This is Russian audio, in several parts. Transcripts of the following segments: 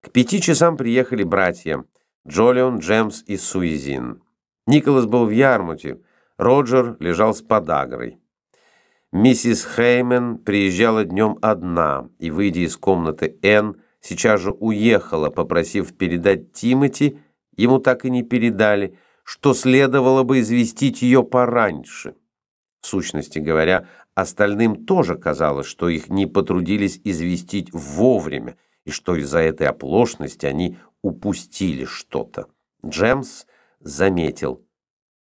К пяти часам приехали братья Джолион, Джемс и Суизин. Николас был в Ярмуте, Роджер лежал с подагрой. Миссис Хеймен приезжала днем одна и, выйдя из комнаты Энн, сейчас же уехала, попросив передать Тимати, ему так и не передали, что следовало бы известить ее пораньше. В сущности говоря, остальным тоже казалось, что их не потрудились известить вовремя, и что из-за этой оплошности они упустили что-то. Джемс заметил.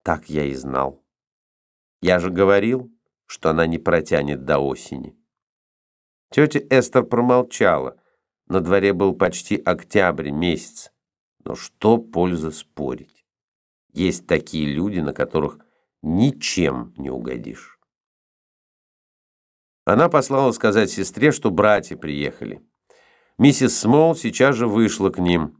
Так я и знал. Я же говорил, что она не протянет до осени. Тетя Эстер промолчала. На дворе был почти октябрь месяц. Но что польза спорить? Есть такие люди, на которых ничем не угодишь. Она послала сказать сестре, что братья приехали. Миссис Смол сейчас же вышла к ним.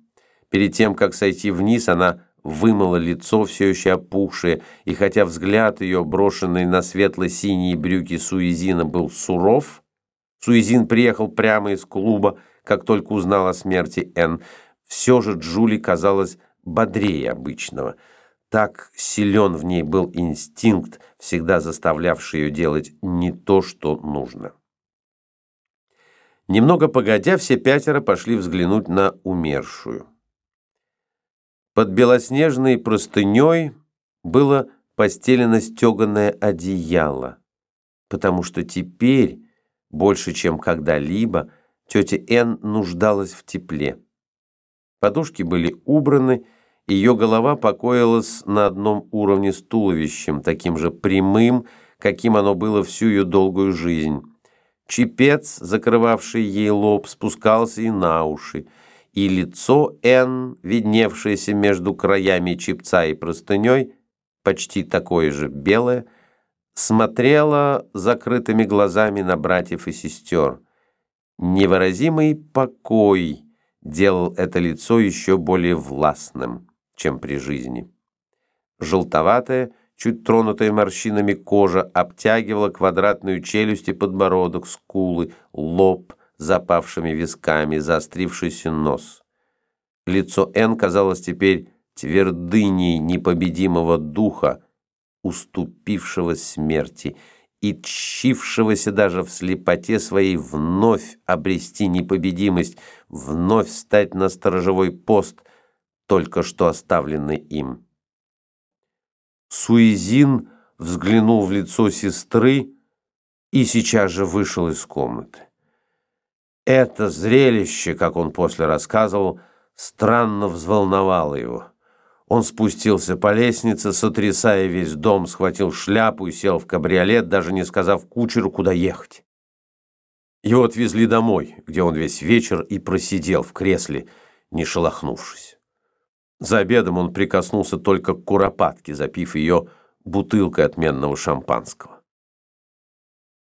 Перед тем, как сойти вниз, она вымыла лицо, все еще опухшее, и хотя взгляд ее, брошенный на светло-синие брюки Суизина, был суров, Суизин приехал прямо из клуба, как только узнал о смерти Энн, все же Джули казалась бодрее обычного – так силен в ней был инстинкт, всегда заставлявший ее делать не то, что нужно. Немного погодя, все пятеро пошли взглянуть на умершую. Под белоснежной простыней было постелено стеганое одеяло, потому что теперь, больше чем когда-либо, тетя Н нуждалась в тепле. Подушки были убраны, ее голова покоилась на одном уровне с туловищем, таким же прямым, каким оно было всю ее долгую жизнь. Чепец, закрывавший ей лоб, спускался и на уши, и лицо Н, видневшееся между краями чепца и простыней, почти такое же белое, смотрело закрытыми глазами на братьев и сестер. Невыразимый покой делал это лицо еще более властным чем при жизни. Желтоватая, чуть тронутая морщинами кожа обтягивала квадратную челюсть и подбородок, скулы, лоб запавшими висками, заострившийся нос. Лицо Н казалось теперь твердыней непобедимого духа, уступившего смерти и тщившегося даже в слепоте своей вновь обрести непобедимость, вновь стать на сторожевой пост — только что оставленный им. Суизин взглянул в лицо сестры и сейчас же вышел из комнаты. Это зрелище, как он после рассказывал, странно взволновало его. Он спустился по лестнице, сотрясая весь дом, схватил шляпу и сел в кабриолет, даже не сказав кучеру, куда ехать. Его отвезли домой, где он весь вечер и просидел в кресле, не шелохнувшись. За обедом он прикоснулся только к куропатке, запив ее бутылкой отменного шампанского.